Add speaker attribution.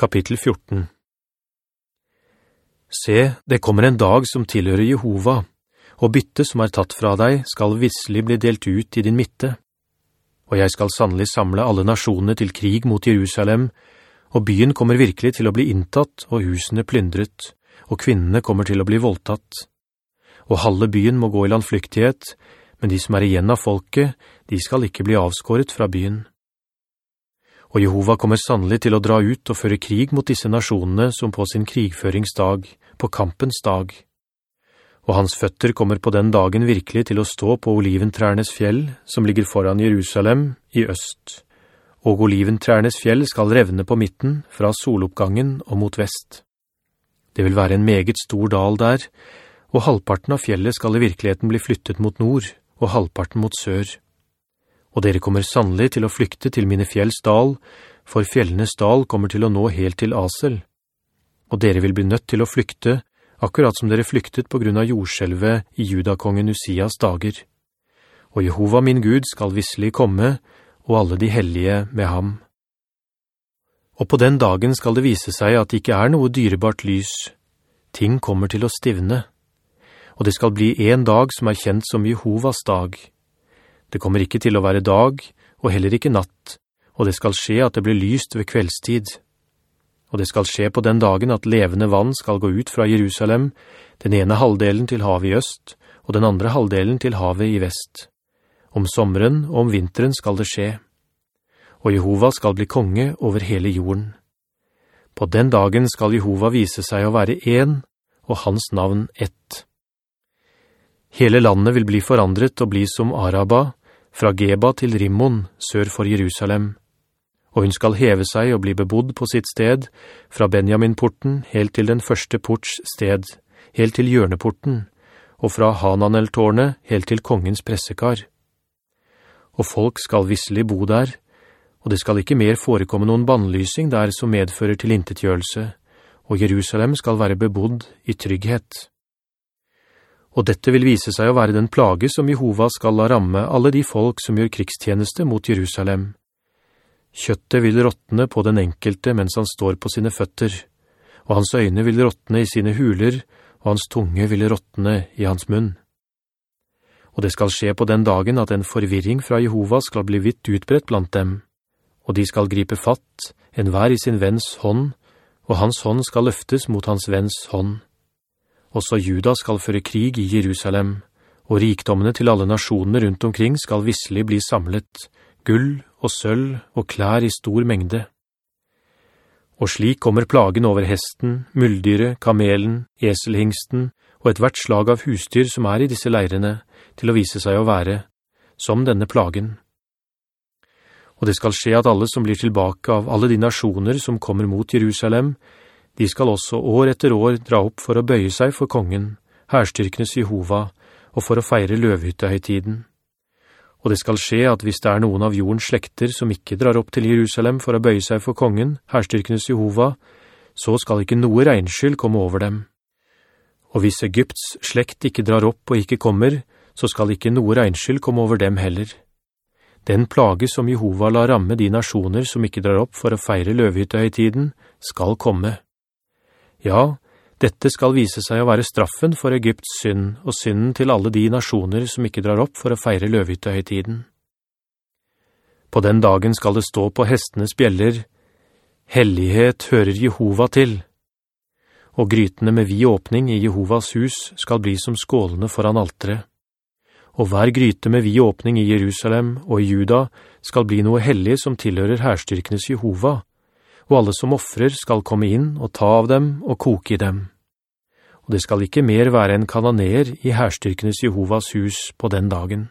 Speaker 1: Kapittel 14 Se, det kommer en dag som tilhører Jehova, og bytte som er tatt fra deg skal visselig bli delt ut i din midte. Og jeg skal sannelig samle alle nasjonene til krig mot Jerusalem, og byen kommer virkelig til å bli inntatt og husene plyndret, og kvinnene kommer til å bli voldtatt. Og halve byen må gå i landflyktighet, men de som er igjen av folket, de skal ikke bli avskåret fra byen. Og Jehova kommer sannelig til å dra ut og føre krig mot disse nasjonene som på sin krigføringsdag, på kampens dag. Og hans føtter kommer på den dagen virkelig til å stå på oliventrærnes fjell, som ligger foran Jerusalem, i øst. Og oliventrærnes fjell skal revne på midten, fra soloppgangen og mot vest. Det vil være en meget stor dal der, og halvparten av fjellet skal i virkeligheten bli flyttet mot nord, og halvparten mot sør og dere kommer sannelig til å flykte til mine fjells dal, for fjellenes dal kommer til å nå helt til Asel. Og dere vil bli nødt til å flykte, akkurat som dere flyktet på grunn av jordskjelvet i judakongen Usias dager. Og Jehova min Gud skal visselig komme, og alle de hellige med ham. Og på den dagen skal det vise seg at det ikke er noe dyrebart lys. Ting kommer til å stivne. Og det skal bli en dag som er kjent som Jehovas dag. Det kommer ikke til å være dag, og heller ikke natt, og det skal skje at det blir lyst ved kveldstid. Og det skal skje på den dagen at levende vann skal gå ut fra Jerusalem, den ene halvdelen til havet i øst, og den andre halvdelen til havet i vest. Om sommeren og om vinteren skal det skje. Og Jehova skal bli konge over hele jorden. På den dagen skal Jehova vise seg å være en, og hans navn ett. Hele landet vil bli forandret og bli som Araba, fra Geba til Rimmon, sør for Jerusalem. Og hun skal heve seg og bli bebodd på sitt sted, fra Benjaminporten helt til den første ports sted, helt til hjørneporten, og fra Hananel-tårnet helt til kongens pressekar. Og folk skal visselig bo der, og det skal ikke mer forekomme noen bannlysing der som medfører til intetgjørelse, og Jerusalem skal være bebodd i trygghet og dette vil vise seg å være den plage som Jehova skal la ramme alle de folk som gjør krigstjeneste mot Jerusalem. Kjøttet vil råtne på den enkelte mens han står på sine føtter, og hans øyne vil råtne i sine huler, og hans tunge vil råtne i hans munn. Og det skal skje på den dagen at en forvirring fra Jehova skal bli vidt utbredt blant dem, og de skal gripe fatt, en hver i sin venns hånd, og hans hånd skal løftes mot hans venns hånd. Også Juda skal føre krig i Jerusalem, og rikdommene til alle nasjonene rundt omkring skal visselig bli samlet, gull og sølv og klær i stor mengde. Og slik kommer plagen over hesten, muldyre, kamelen, eselhingsten og et hvert slag av husdyr som er i disse leirene, til å vise seg å være, som denne plagen. Og det skal skje at alle som blir tilbake av alle de nasjoner som kommer mot Jerusalem, de skal også år etter år dra opp for å bøye seg for kongen, herstyrkenes Jehova, og for å feire løvhyttehøytiden. Og det skal skje at hvis det er noen av jordens slekter som ikke drar opp til Jerusalem for å bøye seg for kongen, herstyrkenes Jehova, så skal ikke noe regnskyld komme over dem. Og hvis Egypts slekt ikke drar opp og ikke kommer, så skal ikke noe regnskyld komme over dem heller. Den plage som Jehova la ramme de nasjoner som ikke drar opp for å feire løvhyttehøytiden, skal komme. Ja, dette skal vise seg å være straffen for Egypts synd og synden til alle de nasjoner som ikke drar opp for å feire løvhyttehøytiden. På den dagen skal det stå på hestenes bjeller, «Hellighet hører Jehova til», og grytene med vi åpning i Jehovas hus skal bli som skålene foran altere. Og hver gryte med vi åpning i Jerusalem og i Juda skal bli noe hellig som tilhører herstyrkenes Jehova, og alle som offrer skal komme inn og ta av dem og koke i dem. Og det skal ikke mer være en kananer i herstyrkenes Jehovas hus på den dagen.